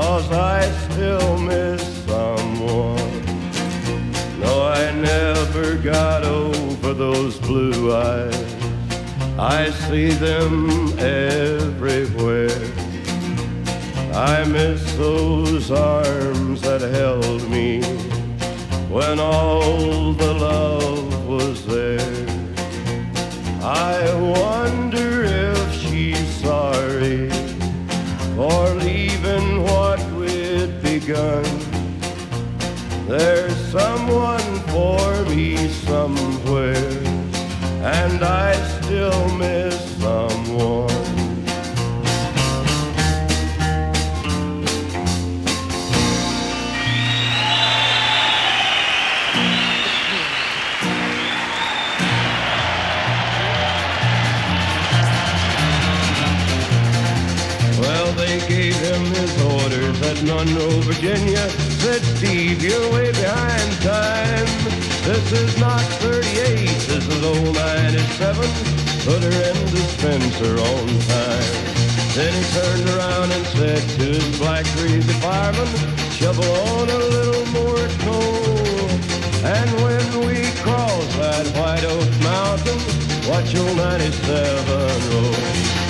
cause I still miss someone. No, I never got over those blue eyes. I see them everywhere. I miss those arms that held me when all the love was there. I wonder if she's sorry for leaving begun. There's someone for me somewhere, and I still miss orders at Monroe, Virginia. Said, Steve, you're way behind time. This is not 38, this is old 97. Put her in the dispenser on time. Then he turned around and said to his black greasy fireman, shovel on a little more coal. And when we cross that White Oak Mountain, watch old 97 roll.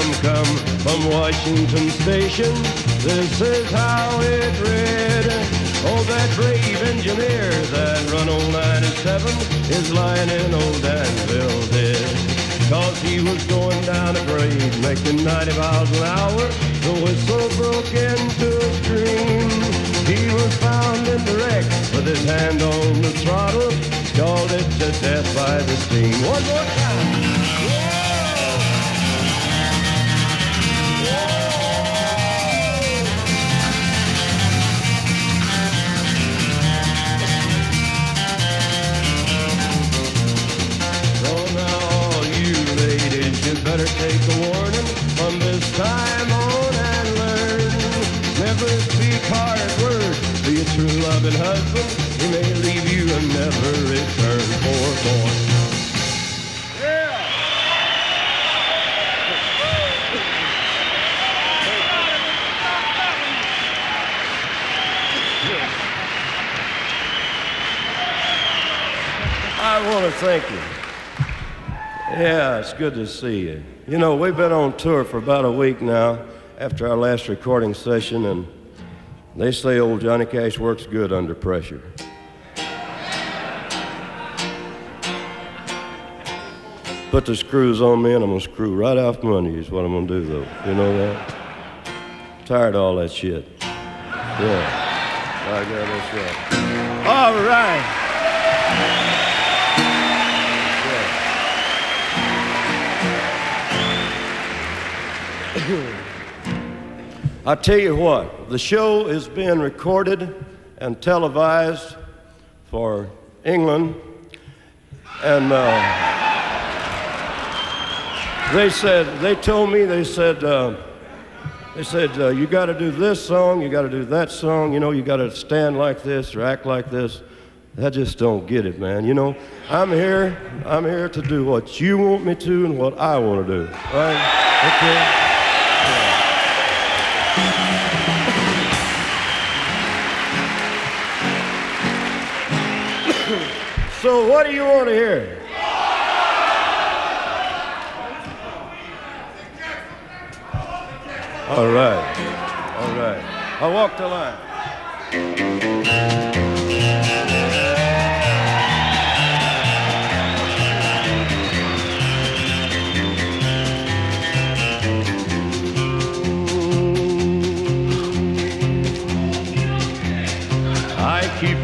Telegram come from Washington Station. This is how it read. Oh, that brave engineer that run old 97 is lying in old Danville dead. Cause he was going down a grade, making 90 miles an hour. The whistle broke into a scream. He was found in the wreck with his hand on the throttle, scalded to death by the steam. One more time. Loving husband. He may leave you and never return for more. I want to thank you. Yeah, it's good to see you. You know, we've been on tour for about a week now after our last recording session, and they say old Johnny Cash works good under pressure. Put the screws on me, and I'm gonna screw right off money. Is what I'm gonna do, though. You know that? Tired of all that shit. Yeah. I got that's right. All right. I tell you what, the show is being recorded and televised for England, and uh, they said they told me they said uh, they said uh, you got to do this song, you got to do that song, you know, you got to stand like this or act like this. I just don't get it, man. You know, I'm here, I'm here to do what you want me to and what I want to do. Right? Okay. What do you want to hear? All right. All right. I walk the line.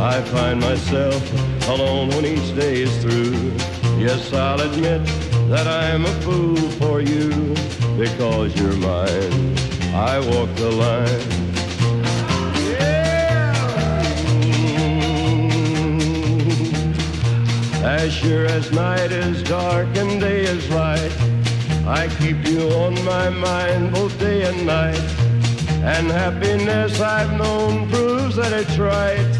I find myself alone when each day is through. Yes, I'll admit that I'm a fool for you because you're mine. I walk the line. As sure as night is dark and day is light, I keep you on my mind both day and night. And happiness I've known proves that it's right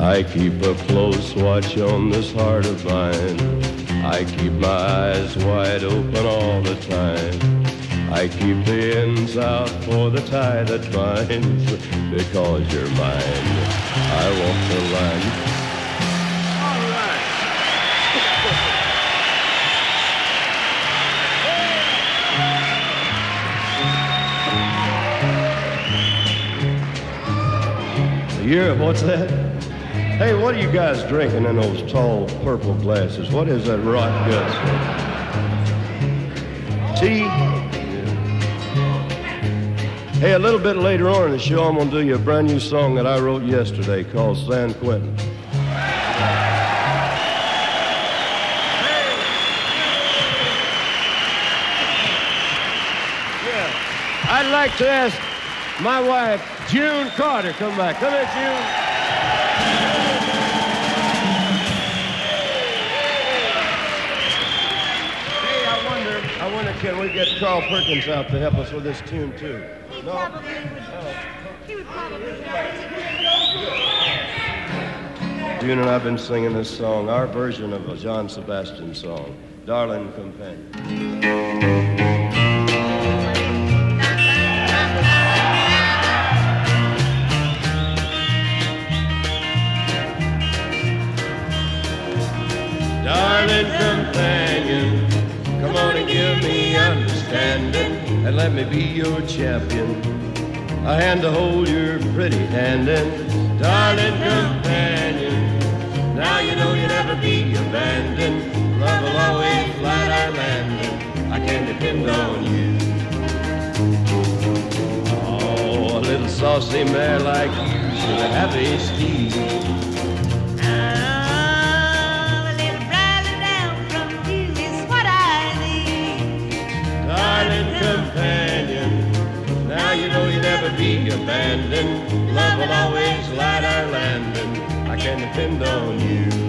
I keep a close watch on this heart of mine. I keep my eyes wide open all the time. I keep the ends out for the tie that binds because you're mine. I walk the line. All right. Yeah, what's that? Hey, what are you guys drinking in those tall purple glasses? What is that rot guts? Tea? Hey, a little bit later on in the show, I'm going to do you a brand new song that I wrote yesterday called San Quentin. I'd like to ask my wife, June Carter, come back. Come here, June. Can we get Carl Perkins out to help us with this tune too? He No? probably would. He would probably. June and I've been singing this song, our version of a John Sebastian song, Darling Companion. And let me be your champion. A hand to hold your pretty hand in, darling companion. Now you know you'll never be abandoned. Love will always flat our landing. I can depend on you. Oh, a little saucy mare like you have a steed. Abandoned. Love will always light our landing. I can depend on you.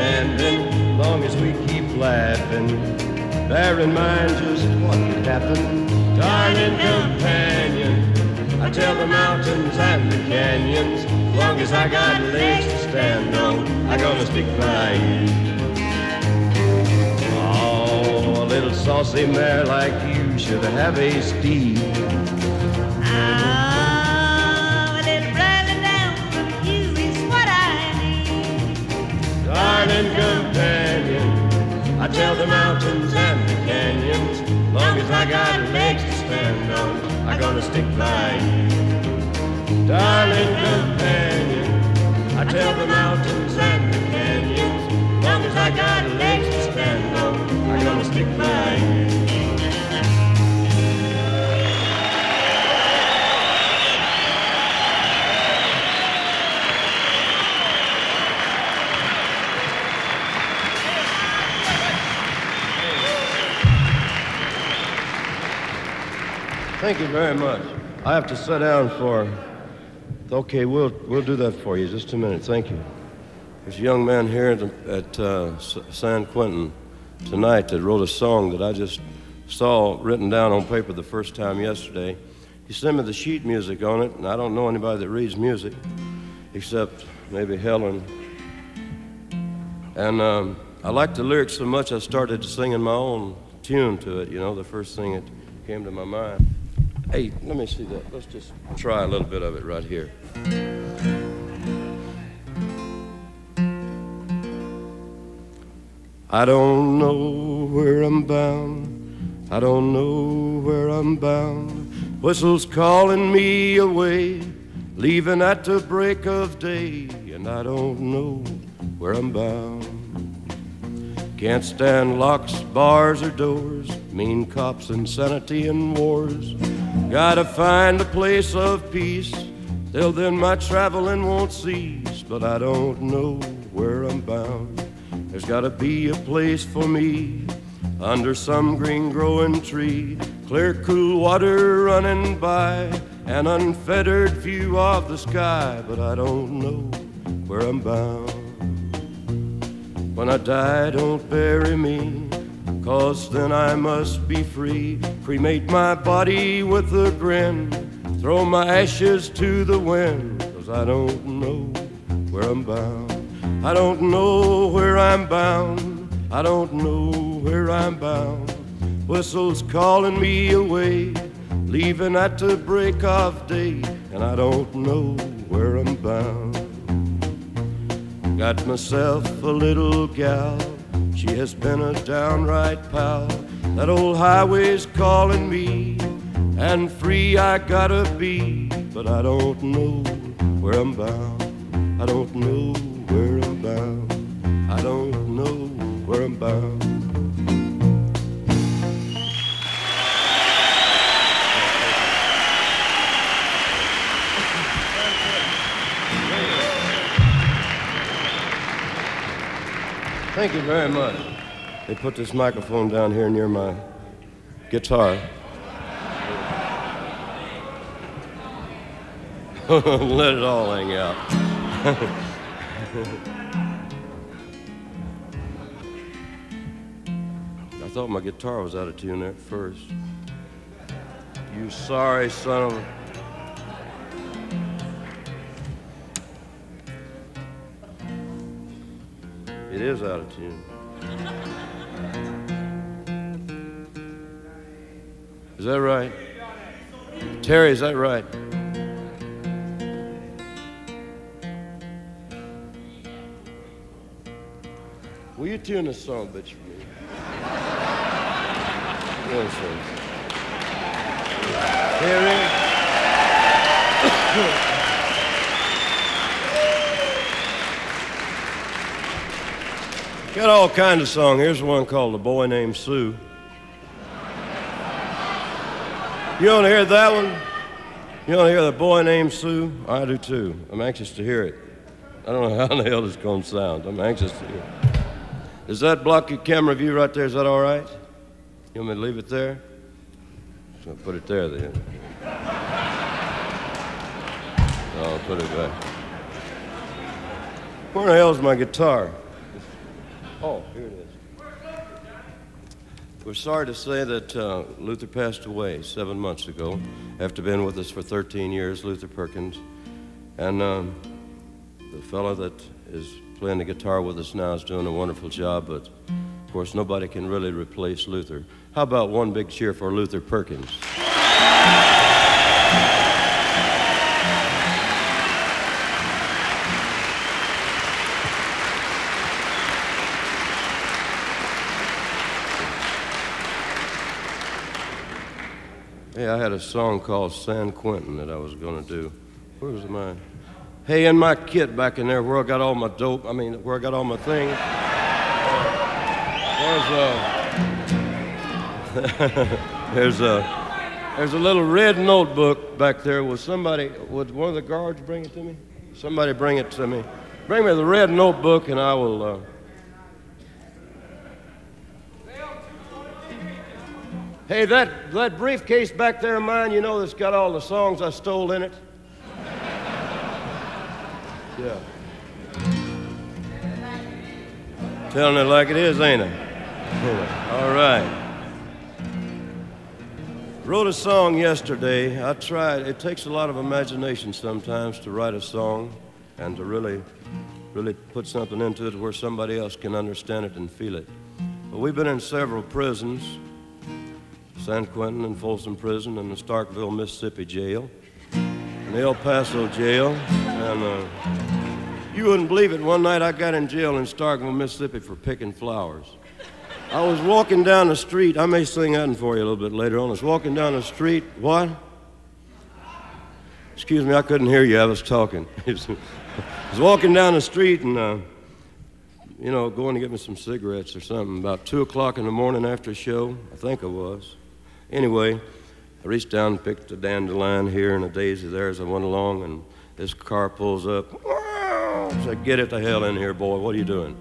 And laughing, bear in mind just what could happen. Darling companion, I tell the mountains and the canyons, long as I got legs to stand on, I'm gonna stick by you. Oh, a little saucy mare like you should have a steed. Ah, a little bridle down from you is what I need. Darling companion, I tell the mountains and the canyons, long as I got legs to stand on, I'm gonna stick by you. Darling companion, I tell the mountains Thank you very much. I have to sit down for. Okay, we'll we'll do that for you. Just a minute. Thank you. There's a young man here at, at uh, San Quentin tonight that wrote a song that I just saw written down on paper the first time yesterday. He sent me the sheet music on it, and I don't know anybody that reads music except maybe Helen. And um, I liked the lyrics so much I started singing my own tune to it, you know, the first thing that came to my mind. Hey, let me see that. Let's just try a little bit of it right here. I don't know where I'm bound. I don't know where I'm bound. Whistles calling me away, leaving at the break of day, and I don't know where I'm bound. Can't stand locks, bars, or doors, mean cops, insanity, and wars. Gotta find a place of peace, till then my traveling won't cease, but I don't know where I'm bound. There's gotta be a place for me under some green growing tree, clear, cool water running by, an unfettered view of the sky, but I don't know where I'm bound. When I die, don't bury me, cause then I must be free. Cremate my body with a grin, throw my ashes to the wind, cause I don't know where I'm bound. I don't know where I'm bound. I don't know where I'm bound. Whistles calling me away, leaving at the break of day, and I don't know where I'm bound. Got myself a little gal, she has been a downright pal. That old highway's calling me, and free I gotta be, but I don't know where I'm bound. I don't know where I'm bound. I don't know where I'm bound. Thank you very much. They put this microphone down here near my guitar. Let it all hang out. I thought my guitar was out of tune at first. You sorry son of a. It is out of tune. Is that right? Terry, is that right? Will you tune this song, bitch, for me? Terry. Got all kinds of songs. Here's one called "The Boy Named Sue." You want to hear that one? You want to hear "The Boy Named Sue"? I do too. I'm anxious to hear it. I don't know how in the hell it's going to sound. I'm anxious to hear. it. Does that block your camera view right there? Is that all right? You want me to leave it there? So I'll put it there then. I'll put it back. Where the hell's my guitar? Oh, here it is. We're sorry to say that uh, Luther passed away seven months ago after being with us for 13 years, Luther Perkins. And um, the fellow that is playing the guitar with us now is doing a wonderful job, but of course, nobody can really replace Luther. How about one big cheer for Luther Perkins? Hey, I had a song called San Quentin that I was going to do. Where was? Hey, in my kit back in there, where I got all my dope, I mean, where I got all my things. There's a, there's a, there's a little red notebook back there. Was somebody, would one of the guards bring it to me? Somebody bring it to me. Bring me the red notebook and I will. Uh, Hey, that, that briefcase back there of mine, you know, that's got all the songs I stole in it? Yeah. Telling it like it is, ain't I? all right. Wrote a song yesterday. I tried. It takes a lot of imagination sometimes to write a song and to really, really put something into it where somebody else can understand it and feel it. But we've been in several prisons San Quentin and Folsom Prison and the Starkville, Mississippi jail, and El Paso jail. And uh, you wouldn't believe it. One night I got in jail in Starkville, Mississippi for picking flowers. I was walking down the street. I may sing that for you a little bit later on. I was walking down the street. What? Excuse me, I couldn't hear you. I was talking. I was walking down the street and, uh, you know, going to get me some cigarettes or something. About 2 o'clock in the morning after a show, I think it was. Anyway, I reached down and picked a dandelion here and a daisy there as I went along, and this car pulls up. I said, Get it the hell in here, boy. What are you doing?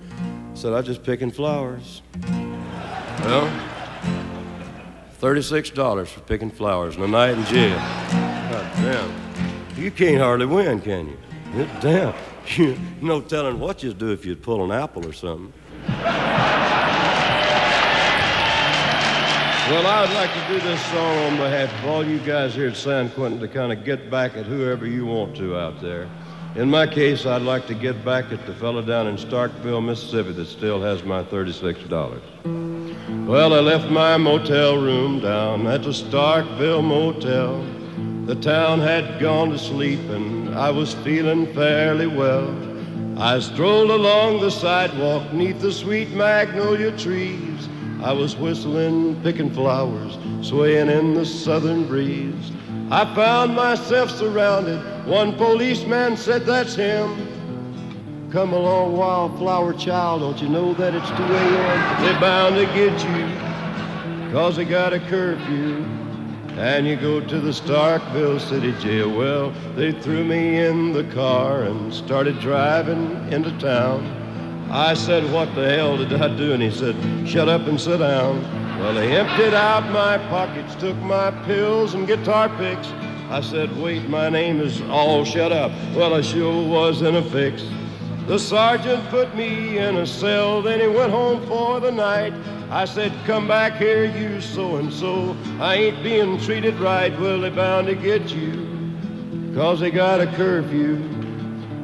I said, I'm just picking flowers. Well, $36 for picking flowers and a night in jail. God damn. You can't hardly win, can you? Damn. No telling what you'd do if you'd pull an apple or something. Well, I would like to do this song on behalf of all you guys here at San Quentin to kind of get back at whoever you want to out there. In my case, I'd like to get back at the fellow down in Starkville, Mississippi that still has my $36. Well, I left my motel room down at the Starkville Motel. The town had gone to sleep and I was feeling fairly well. I strolled along the sidewalk neath the sweet magnolia trees. I was whistling, picking flowers, swaying in the southern breeze. I found myself surrounded. One policeman said, That's him. Come along, wildflower child, don't you know that it's 2 a.m.? They're bound to get you, cause they got a curfew. And you go to the Starkville City Jail. Well, they threw me in the car and started driving into town. I said, What the hell did I do? And he said, Shut up and sit down. Well, they emptied out my pockets, took my pills and guitar picks. I said, Wait, my name is All Shut Up. Well, I sure was in a fix. The sergeant put me in a cell, then he went home for the night. I said, Come back here, you so and so. I ain't being treated right. Well, they bound to get you, cause they got a curfew.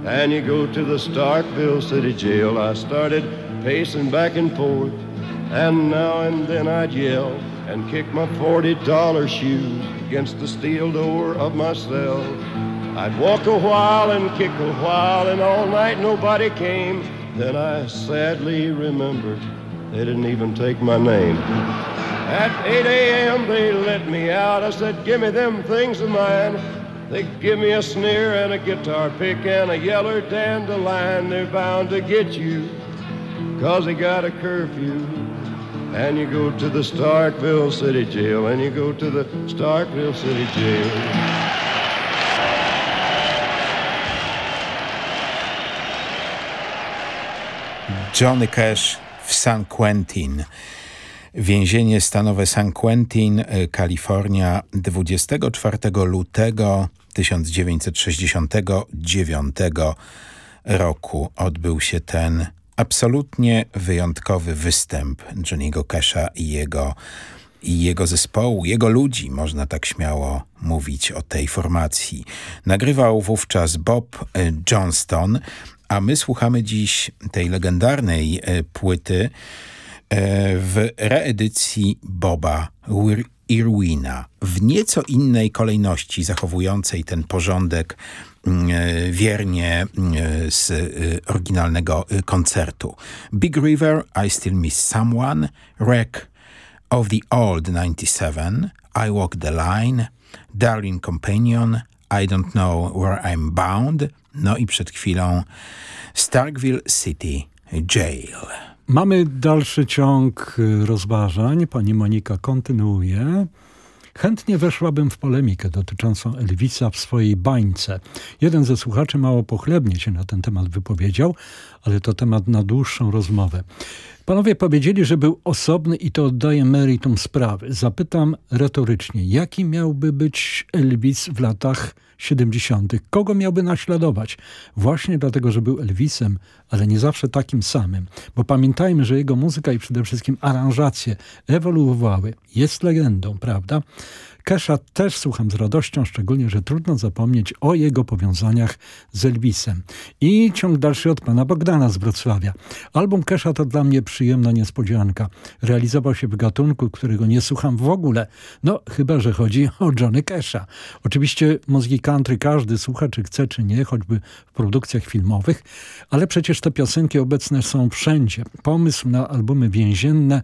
And you go to the Starkville City Jail. I started pacing back and forth, and now and then I'd yell and kick my $40 shoes against the steel door of my cell. I'd walk a while and kick a while, and all night nobody came. Then I sadly remembered they didn't even take my name. At 8 a.m. they let me out. I said, Give me them things of mine. They give me a sneer and a guitar pick and a yeller dandelion. They're bound to get you, cause they got a curfew. And you go to the Starkville City Jail, and you go to the Starkville City Jail. Johnny Cash w San Quentin. Więzienie stanowe San Quentin, Kalifornia 24 lutego 1969 roku odbył się ten absolutnie wyjątkowy występ Johnny'ego Casha i jego, i jego zespołu, jego ludzi, można tak śmiało mówić o tej formacji. Nagrywał wówczas Bob y, Johnston, a my słuchamy dziś tej legendarnej e, płyty e, w reedycji Boba Irwina w nieco innej kolejności, zachowującej ten porządek mm, e, wiernie mm, z oryginalnego koncertu. Big River, I Still Miss Someone, Wreck of the Old 97, I Walk the Line, Darling Companion, I Don't Know Where I'm Bound, no i przed chwilą Starkville City Jail. Mamy dalszy ciąg y, rozważań. Pani Monika kontynuuje. Chętnie weszłabym w polemikę dotyczącą Elvisa w swojej bańce. Jeden ze słuchaczy mało pochlebnie się na ten temat wypowiedział, ale to temat na dłuższą rozmowę. Panowie powiedzieli, że był osobny i to oddaje meritum sprawy. Zapytam retorycznie, jaki miałby być Elvis w latach 70. Kogo miałby naśladować? Właśnie dlatego, że był Elvisem, ale nie zawsze takim samym. Bo pamiętajmy, że jego muzyka i przede wszystkim aranżacje ewoluowały. Jest legendą, prawda? Kesha też słucham z radością, szczególnie, że trudno zapomnieć o jego powiązaniach z Elvisem. I ciąg dalszy od pana Bogdana z Wrocławia. Album Kesha to dla mnie przyjemna niespodzianka. Realizował się w gatunku, którego nie słucham w ogóle. No, chyba, że chodzi o Johnny Kesha. Oczywiście muzyki country każdy słucha, czy chce, czy nie, choćby w produkcjach filmowych, ale przecież te piosenki obecne są wszędzie. Pomysł na albumy więzienne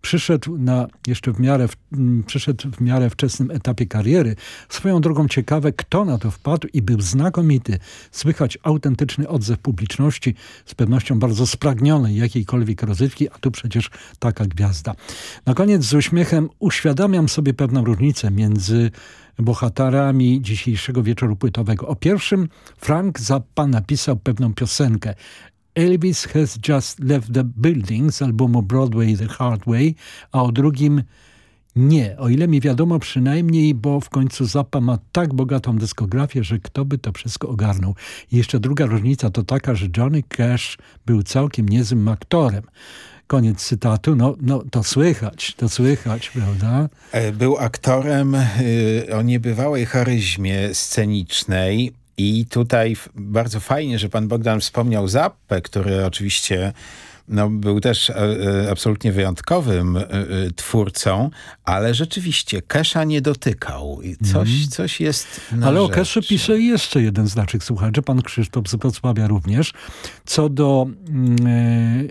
przyszedł na jeszcze w miarę, mm, przyszedł w miarę wczesnym etapie kariery. Swoją drogą ciekawe, kto na to wpadł i był znakomity. Słychać autentyczny odzew publiczności, z pewnością bardzo spragnionej jakiejkolwiek rozrywki, a tu przecież taka gwiazda. Na koniec z uśmiechem uświadamiam sobie pewną różnicę między bohaterami dzisiejszego wieczoru płytowego. O pierwszym Frank Zappa napisał pewną piosenkę. Elvis has just left the building z albumu Broadway The Hard Way, a o drugim nie, o ile mi wiadomo przynajmniej, bo w końcu Zappa ma tak bogatą dyskografię, że kto by to wszystko ogarnął. I jeszcze druga różnica to taka, że Johnny Cash był całkiem niezłym aktorem. Koniec cytatu. No, no to słychać, to słychać, prawda? E, był aktorem y, o niebywałej charyzmie scenicznej i tutaj bardzo fajnie, że pan Bogdan wspomniał Zappę, który oczywiście no, był też e, e, absolutnie wyjątkowym e, twórcą, ale rzeczywiście Kesha nie dotykał. Coś, mm. coś jest Ale o Keszy pisze jeszcze jeden z naszych słuchaczy, pan Krzysztof z Wrocławia również. Co do mm,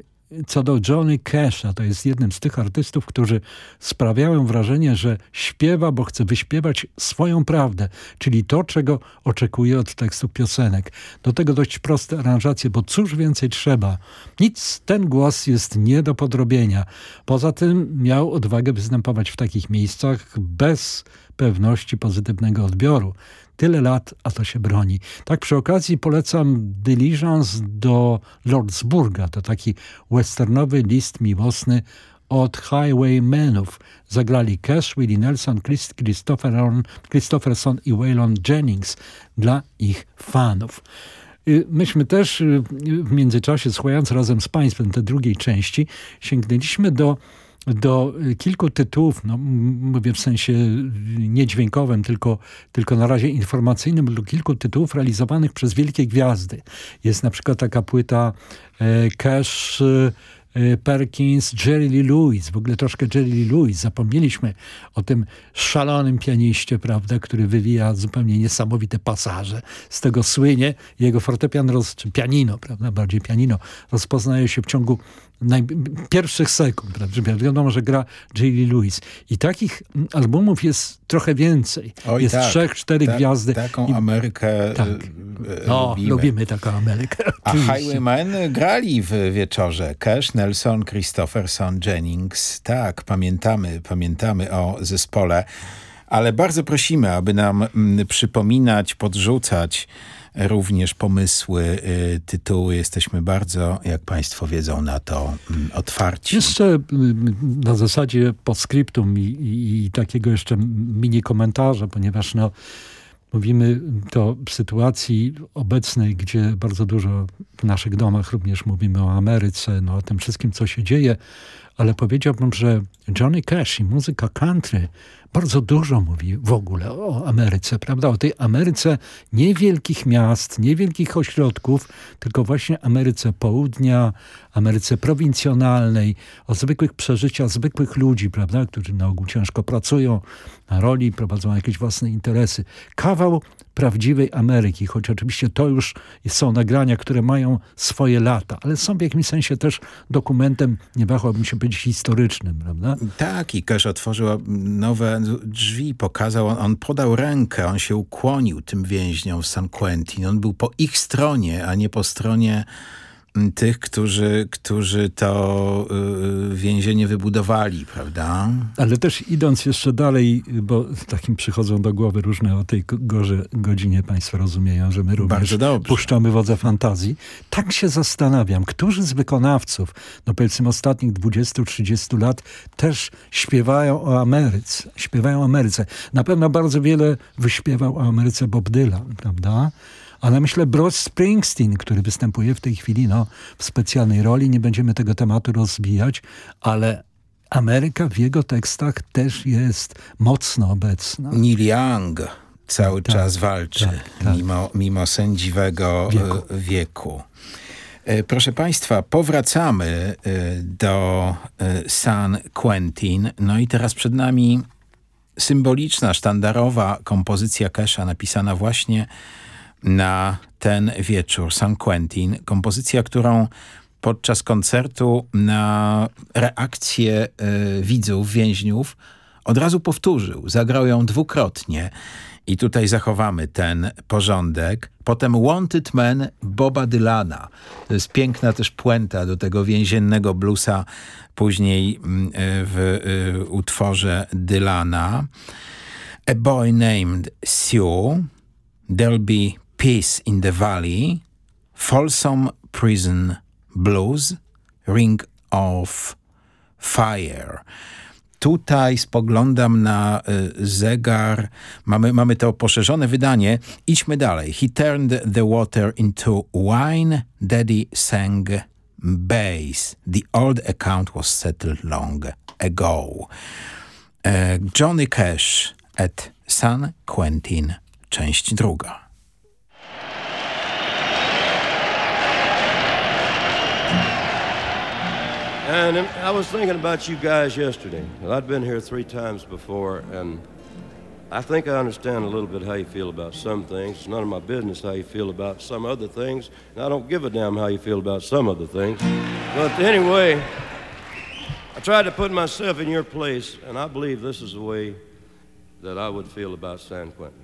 co do Johnny Casha, to jest jednym z tych artystów, którzy sprawiają wrażenie, że śpiewa, bo chce wyśpiewać swoją prawdę, czyli to, czego oczekuje od tekstu piosenek. Do tego dość proste aranżacje, bo cóż więcej trzeba. Nic, ten głos jest nie do podrobienia. Poza tym miał odwagę występować w takich miejscach bez pewności pozytywnego odbioru. Tyle lat, a to się broni. Tak przy okazji polecam Diligence do Lordsburga. To taki westernowy list miłosny od Highwaymenów. Zagrali Cash, Willie Nelson, Chris, Christopherson i Waylon Jennings dla ich fanów. Y, myśmy też y, w międzyczasie, słuchając razem z Państwem tej drugiej części, sięgnęliśmy do do y, kilku tytułów, no, mówię w sensie niedźwiękowym, tylko, tylko na razie informacyjnym, do kilku tytułów realizowanych przez wielkie gwiazdy. Jest na przykład taka płyta e, Cash e, Perkins, Jerry Lee Lewis, w ogóle troszkę Jerry Lee Lewis. Zapomnieliśmy o tym szalonym pianiście, prawda, który wywija zupełnie niesamowite pasaże. Z tego słynie jego fortepian, roz, czy pianino, prawda, bardziej pianino, rozpoznaje się w ciągu pierwszych sekund, prawda? wiadomo, że gra J. Lewis. I takich albumów jest trochę więcej. Oj, jest tak, trzech, cztery tak, gwiazdy. Taką I, Amerykę tak. E, no, lubimy. lubimy taką Amerykę. A Highwaymen grali w wieczorze. Cash, Nelson, Christopherson, Jennings. Tak, pamiętamy, pamiętamy o zespole. Ale bardzo prosimy, aby nam mm, przypominać, podrzucać również pomysły, y, tytuły. Jesteśmy bardzo, jak Państwo wiedzą, na to mm, otwarci. Jeszcze y, na zasadzie postscriptum i, i, i takiego jeszcze mini komentarza, ponieważ no, Mówimy to w sytuacji obecnej, gdzie bardzo dużo w naszych domach również mówimy o Ameryce, no, o tym wszystkim, co się dzieje, ale powiedziałbym, że Johnny Cash i muzyka country bardzo dużo mówi w ogóle o Ameryce, prawda? O tej Ameryce niewielkich miast, niewielkich ośrodków, tylko właśnie Ameryce Południa, Ameryce prowincjonalnej, o zwykłych przeżyciach zwykłych ludzi, prawda? Którzy na ogół ciężko pracują na roli, prowadzą jakieś własne interesy. Kawał prawdziwej Ameryki, choć oczywiście to już są nagrania, które mają swoje lata, ale są w jakimś sensie też dokumentem, nie wahałbym się powiedzieć, historycznym, prawda? Tak, i Cash otworzył nowe drzwi, pokazał, on, on podał rękę, on się ukłonił tym więźniom w San Quentin, on był po ich stronie, a nie po stronie tych, którzy, którzy to y, więzienie wybudowali, prawda? Ale też idąc jeszcze dalej, bo takim przychodzą do głowy różne o tej gorze godzinie państwo rozumieją, że my również puszczamy wodze fantazji. Tak się zastanawiam, którzy z wykonawców, no powiedzmy ostatnich 20-30 lat też śpiewają o Ameryce. Śpiewają o Ameryce. Na pewno bardzo wiele wyśpiewał o Ameryce Bob Dylan, prawda? Ale myślę Bruce Springsteen, który występuje w tej chwili no, w specjalnej roli. Nie będziemy tego tematu rozbijać, ale Ameryka w jego tekstach też jest mocno obecna. Neil Young cały Tak, czas walczy, tak, tak. Mimo, mimo sędziwego Wieku. e, wieku. E, Proszę Państwa, powracamy e, do San Quentin. No i teraz przed nami symboliczna, sztandarowa kompozycja Kesha napisana właśnie na ten wieczór, San Quentin. Kompozycja, którą podczas koncertu na reakcję e, widzów, więźniów od razu powtórzył. Zagrał ją dwukrotnie i tutaj zachowamy ten porządek. Potem Wanted Man Boba Dylana. To jest piękna też puenta do tego więziennego bluesa później mm, e, w e, utworze Dylana. A Boy Named Sue, There'll Be Peace in the Valley, Folsom Prison Blues, Ring of Fire. Tutaj spoglądam na y, zegar. Mamy, mamy to poszerzone wydanie. Idźmy dalej. He turned the water into wine. Daddy sang bass. The old account was settled long ago. E, Johnny Cash at San Quentin, część druga. And um, I was thinking about you guys yesterday. Well, I'd been here three times before, and I think I understand a little bit how you feel about some things. It's none of my business how you feel about some other things, and I don't give a damn how you feel about some other things. But anyway, I tried to put myself in your place, and I believe this is the way that I would feel about San Quentin.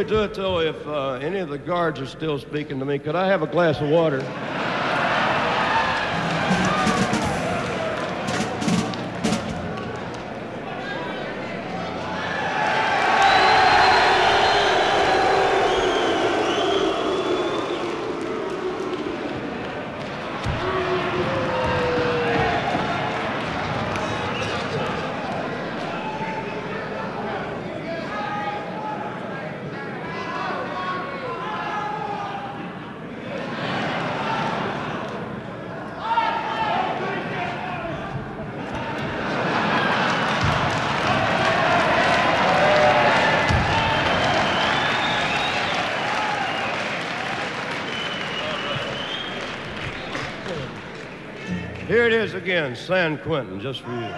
We do it, though, if uh, any of the guards are still speaking to me, could I have a glass of water? Here it is again, San Quentin, just for you.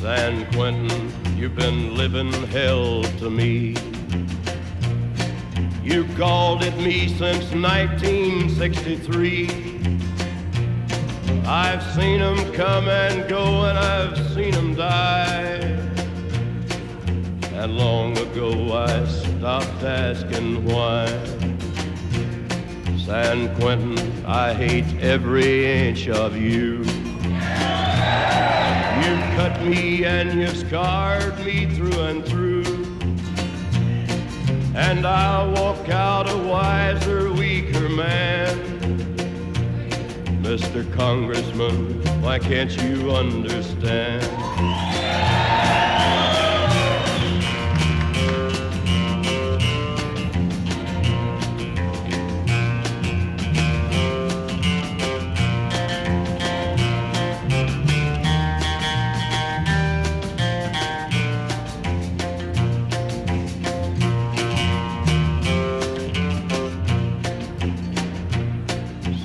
San Quentin, you've been living hell to me. You called it me since 1963. I've seen them come and go, and I've seen them die. And long ago I stopped asking why. San Quentin, I hate every inch of you. You've cut me and you've scarred me through and through. And I'll walk out a wiser, weaker man. Mr. Congressman, why can't you understand?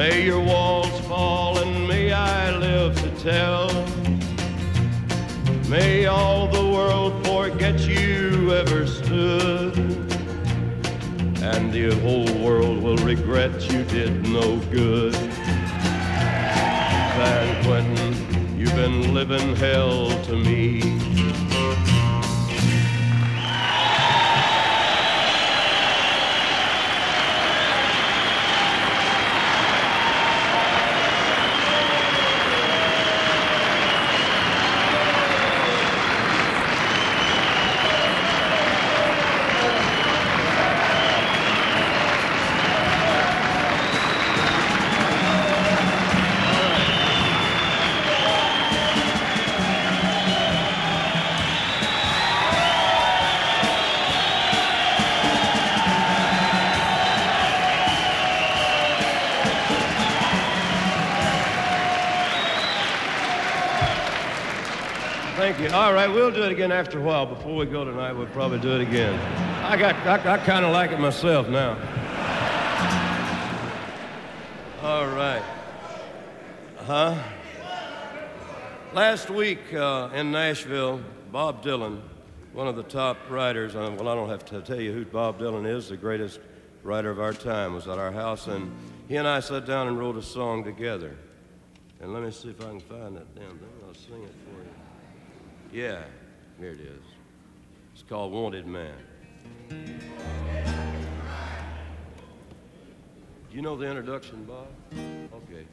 May your walls fall and may I live to tell. May all the world forget you ever stood. And the whole world will regret you did no good. San Quentin, you've been living hell to me. Again after a while. Before we go tonight, we'll probably do it again. I got, I, I kind of like it myself now. All right. Huh? Last week uh, in Nashville, Bob Dylan, one of the top writers, well, I don't have to tell you who Bob Dylan is, the greatest writer of our time, was at our house, and he and I sat down and wrote a song together. And let me see if I can find that damn thing. I'll sing it for you. Yeah, here it is. It's called Wanted Man. Do you know the introduction, Bob? Okay.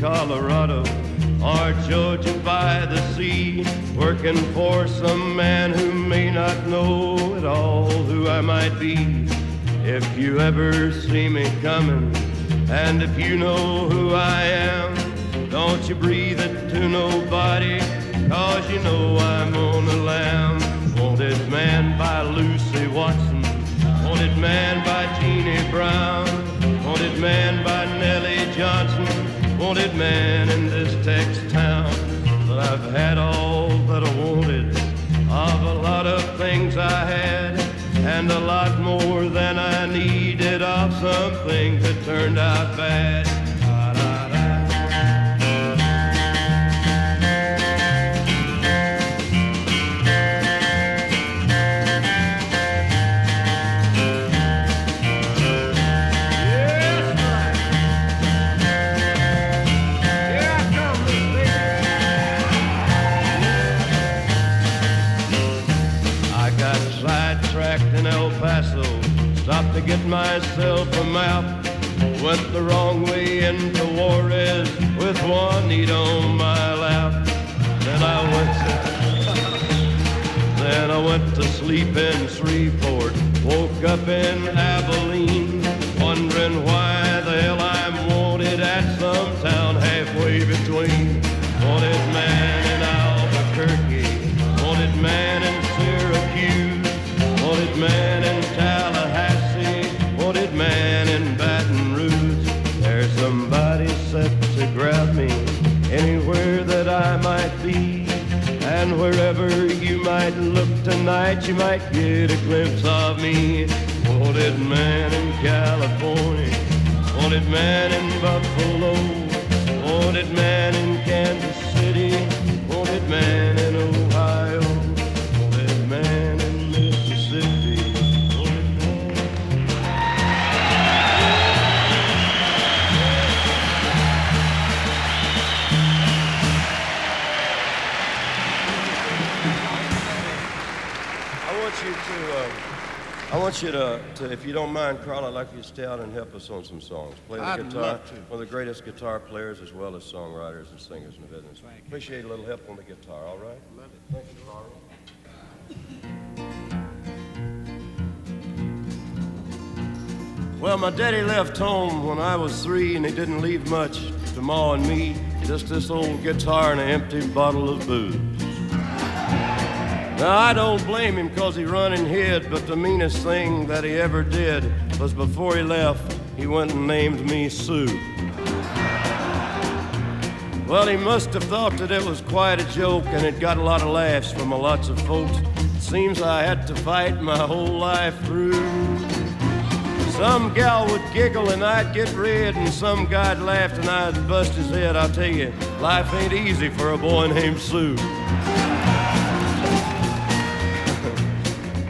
Colorado or Georgia by the sea, working for some man who may not know at all who I might be. If you ever see me coming, and if you know who I am, don't you breathe it to nobody, cause you know I'm on the lam. Wanted man by Lucy Watson, wanted man by Jeannie Brown, wanted man by Nellie wanted man in this Tex town. But I've had all that I wanted of a lot of things I had, and a lot more than I needed of some things that turned out bad. Us on some songs. Play the I'd guitar. love to. One of the greatest guitar players as well as songwriters and singers in the business. Appreciate a little help on the guitar, all right? Love it. Thank you, Carl. Well, my daddy left home when I was three, and he didn't leave much to Ma and me. Just this old guitar and an empty bottle of booze. Now, I don't blame him because he run and hid, but the meanest thing that he ever did was before he left, he went and named me Sue. Well, he must have thought that it was quite a joke, and it got a lot of laughs from a lots of folks. Seems I had to fight my whole life through. Some gal would giggle and I'd get red, and some guy'd laugh and I'd bust his head. I'll tell you, life ain't easy for a boy named Sue.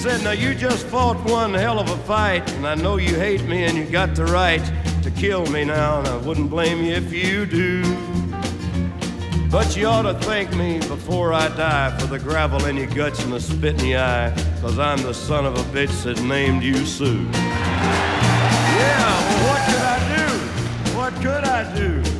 Said, Now you just fought one hell of a fight, and I know you hate me and you got the right to kill me now, and I wouldn't blame you if you do. But you ought to thank me before I die for the gravel in your guts and the spit in your eye, cause I'm the son of a bitch that named you Sue. Yeah, well, what could I do? What could I do?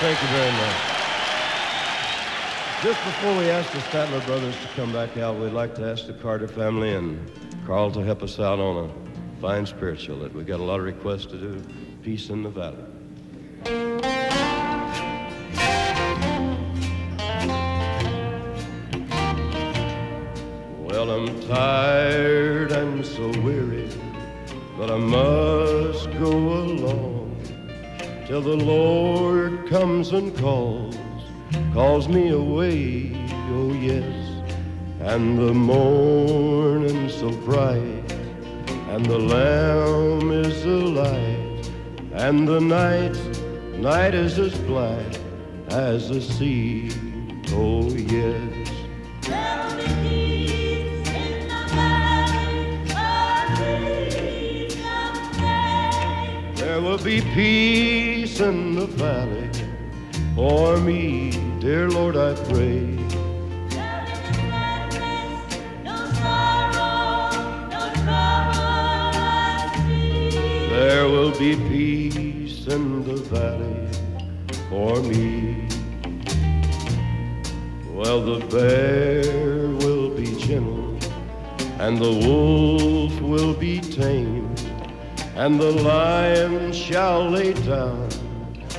Thank you very much. Just before we ask the Statler brothers to come back out, we'd like to ask the Carter family and Carl to help us out on a fine spiritual that we got a lot of requests to do. Peace in the Valley. Well, I'm tired and so weary, but I must go along till the Lord comes and calls, calls me away, oh yes. And the morning so bright, and the lamb is the light, and the night, night is as black as the sea, oh yes. There'll be peace in the valley, a breeze of. There will be peace in the valley for me, dear Lord, I pray. No sorrow, no trouble. There will be peace in the valley for me. Well, the bear will be gentle, and the wolf will be tamed, and the lion shall lay down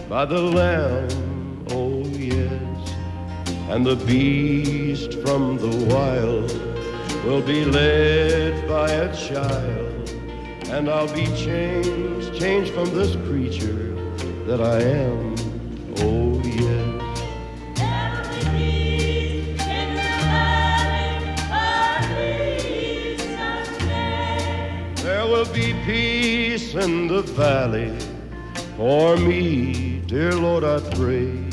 by the lamb, and the beast from the wild will be led by a child, and I'll be changed, changed from this creature that I am, oh yes. There will be peace in the valley for me, dear Lord, I pray.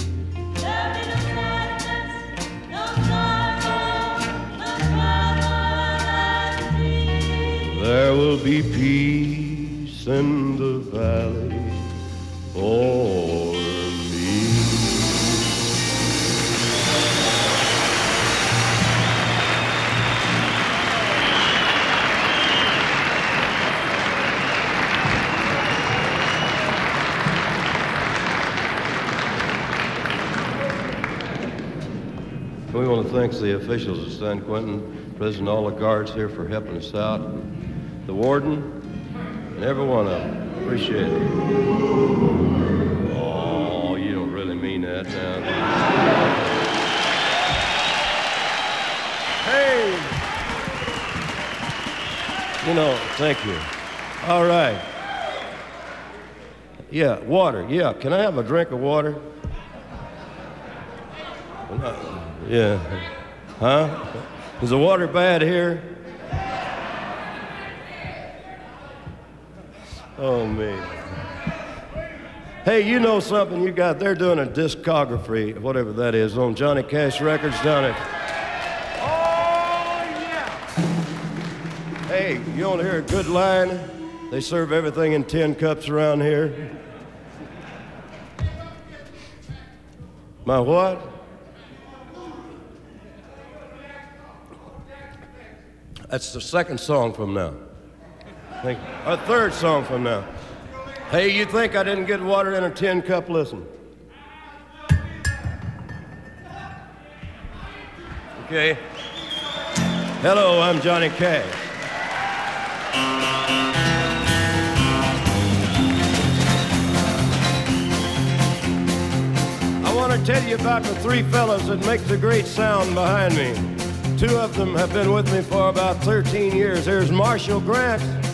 Will be peace in the valley for me. We want to thank the officials of San Quentin, President, all the guards here for helping us out, the warden, and every one of them. Appreciate it. Oh, you don't really mean that now. Hey! You know, thank you. All right. Yeah, water. Yeah, can I have a drink of water? Yeah. Huh? Is the water bad here? Oh, me. Hey, you know something you got? They're doing a discography, whatever that is, on Johnny Cash Records down at. Oh, yeah! Hey, you want to hear a good line? They serve everything in tin cups around here. My what? That's the second song from now. Think, third song from now. Hey, you think I didn't get water in a tin cup? Listen. Okay. Hello, I'm Johnny Cash. I want to tell you about the three fellas that make the great sound behind me. Two of them have been with me for about 13 years. There's Marshall Grant.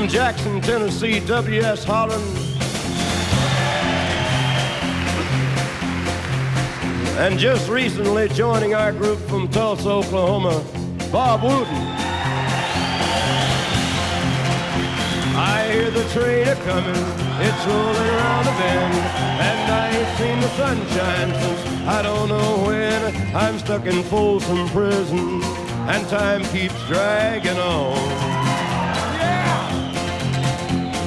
From Jackson, Tennessee, W.S. Holland. And just recently joining our group from Tulsa, Oklahoma, Bob Wooten. I hear the train a coming, it's rolling around the bend, and I ain't seen the sunshine since I don't know when. I'm stuck in Folsom Prison, and time keeps dragging on.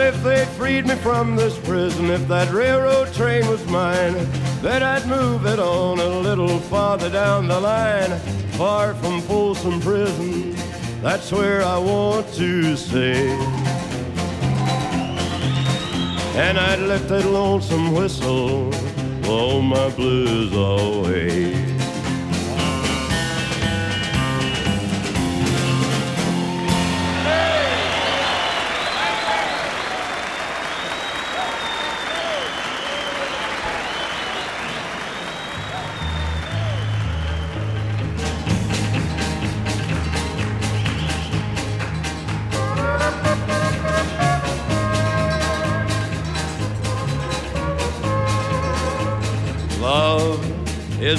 Well, if they freed me from this prison, if that railroad train was mine, then I'd move it on a little farther down the line, far from Folsom Prison. That's where I want to stay. And I'd let that lonesome whistle blow my blues away.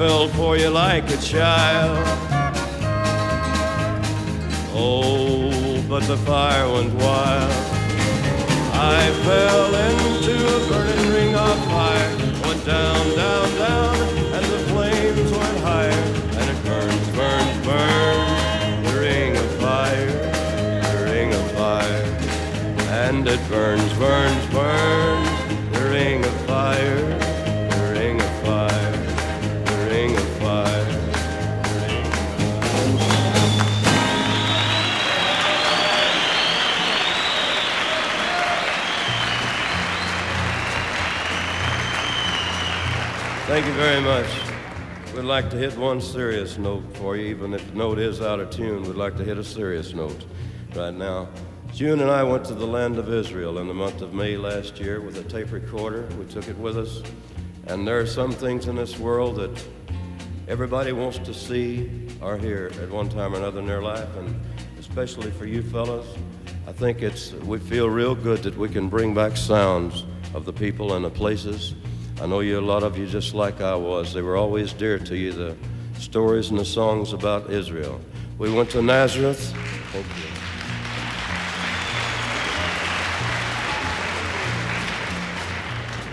fell for you like a child. Oh, but the fire went wild. I fell into like to hit one serious note for you, even if the note is out of tune. We'd like to hit a serious note right now. June and I went to the land of Israel in the month of May last year with a tape recorder. We took it with us. And there are some things in this world that everybody wants to see or hear at one time or another in their life. And especially for you fellas, I think it's, we feel real good that we can bring back sounds of the people and the places. I know you, a lot of you, just like I was. They were always dear to you, the stories and the songs about Israel. We went to Nazareth. Thank you.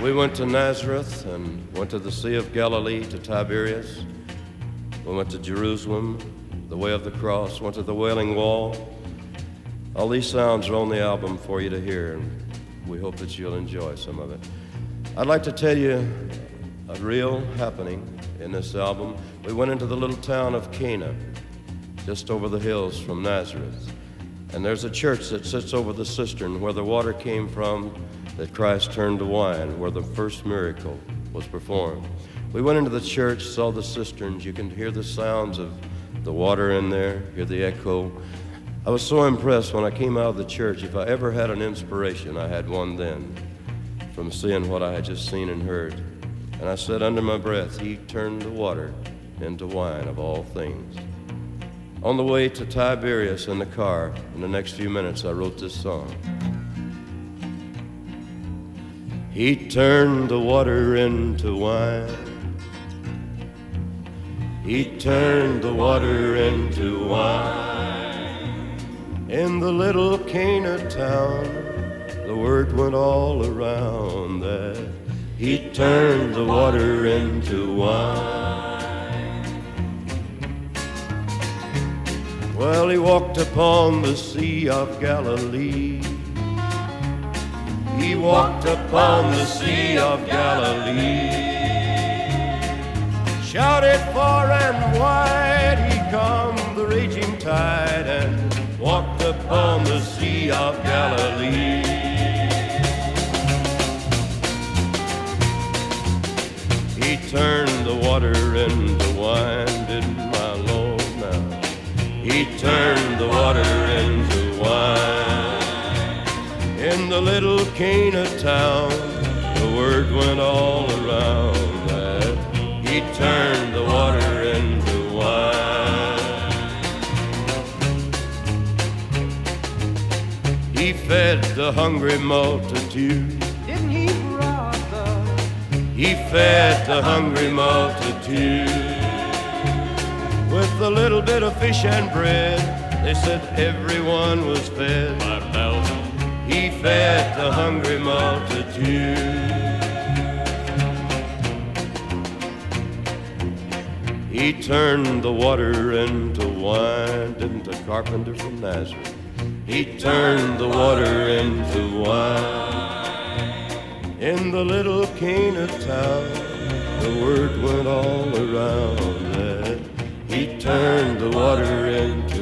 We went to Nazareth and went to the Sea of Galilee to Tiberias. We went to Jerusalem, the way of the cross, went to the Wailing Wall. All these sounds are on the album for you to hear, and we hope that you'll enjoy some of it. I'd like to tell you a real happening in this album. We went into the little town of Cana, just over the hills from Nazareth. And there's a church that sits over the cistern where the water came from that Christ turned to wine, where the first miracle was performed. We went into the church, saw the cisterns. You can hear the sounds of the water in there, hear the echo. I was so impressed when I came out of the church. If I ever had an inspiration, I had one then from seeing what I had just seen and heard. And I said under my breath, He turned the water into wine of all things. On the way to Tiberias in the car, in the next few minutes, I wrote this song. He turned the water into wine. He turned the water into wine. In the little Cana town, the word went all around that he turned the water into wine. Well, he walked upon the Sea of Galilee. He walked upon the Sea of Galilee. Shouted far and wide, he calmed the raging tide and walked upon the Sea of Galilee. Water into wine, didn't my Lord now? He turned the water into wine. In the little Cana town, the word went all around that he turned the water into wine. He fed the hungry multitude. Didn't he, brother? He fed the hungry multitude with a little bit of fish and bread. They said everyone was fed. Five thousand. He fed the hungry multitude. He turned the water into wine, didn't the carpenter from Nazareth? He turned the water into wine. In the little Cana town, the word went all around that he turned the water into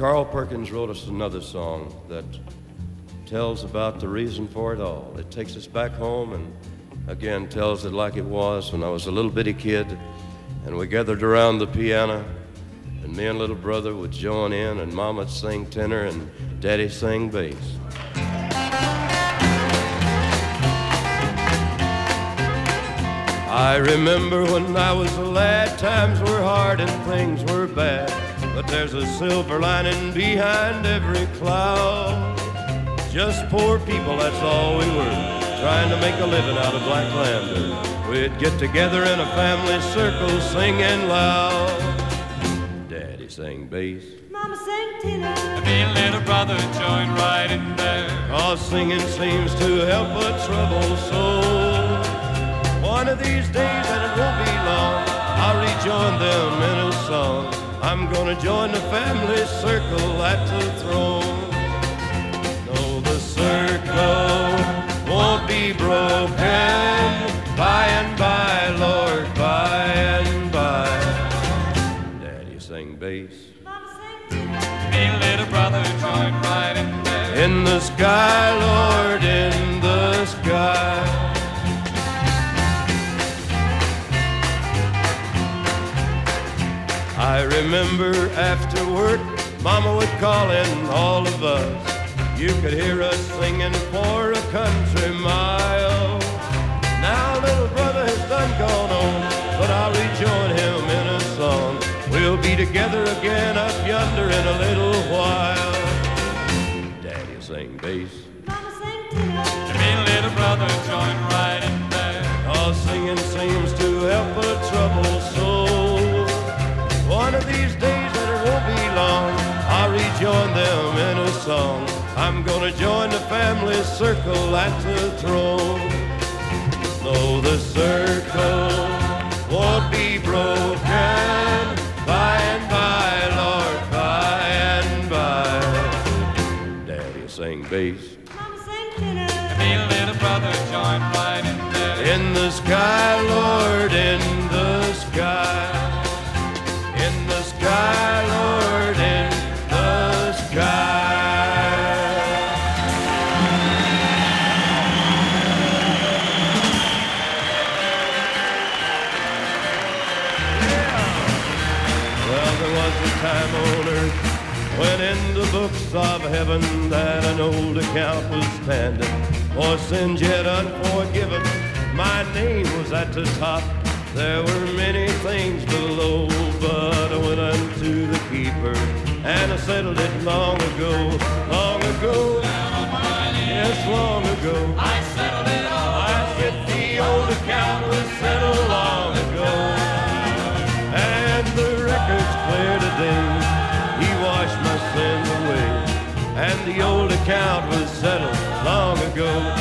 Carl Perkins wrote us another song that tells about the reason for it all. It takes us back home and again tells it like it was when I was a little bitty kid and we gathered around the piano and me and little brother would join in and mama'd sing tenor and daddy sing bass. I remember when I was a lad, times were hard and things were bad. But there's a silver lining behind every cloud. Just poor people, that's all we were. Trying to make a living out of Black Lander. We'd get together in a family circle singing loud. Daddy sang bass. Mama sang tenor. Me and little brother joined right in there. Cause singing seems to help a troubled soul. One of these days, and it won't be long, I'll rejoin them in a song. I'm gonna join the family circle at the throne. No, the circle won't be broken by and by, Lord, by and by. Daddy sang bass. Mama sang. Me little brother joined right in there. In the sky, Lord, in the sky. I remember after work, Mama would call in all of us. You could hear us singing for a country mile. Now little brother has done gone on, but I'll rejoin him in a song. We'll be together again up yonder in a little while. Daddy sing bass. Mama sang tenor. You mean little brother, join right in there. All singing seems to help a troubled song. I'm gonna join the family circle at the throne. Though the circle won't be broken by and by, Lord, by and by. Daddy sang bass. Mama sang tenor. You mean little brother, join right in there. In the sky, Lord, of heaven that an old account was standing for sins yet unforgiven. My name was at the top. There were many things below, but I went unto the keeper and I settled it long ago, long ago. Yes, long ago. The old account was settled long ago.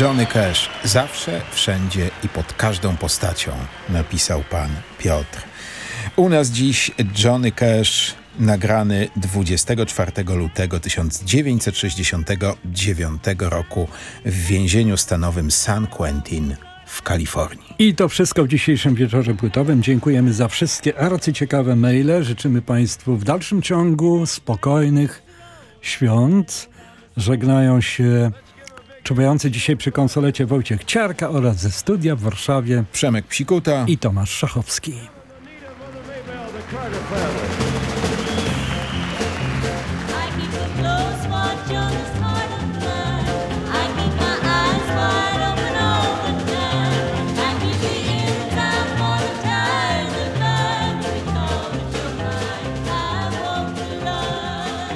Johnny Cash zawsze, wszędzie i pod każdą postacią, napisał pan Piotr. U nas dziś Johnny Cash nagrany 24 lutego 1969 roku w więzieniu stanowym San Quentin w Kalifornii. I to wszystko w dzisiejszym wieczorze płytowym. Dziękujemy za wszystkie arcyciekawe maile. Życzymy Państwu w dalszym ciągu spokojnych świąt. Żegnają się czuwający dzisiaj przy konsolecie Wojciech Ciarka oraz ze studia w Warszawie Przemek Psikuta i Tomasz Szachowski.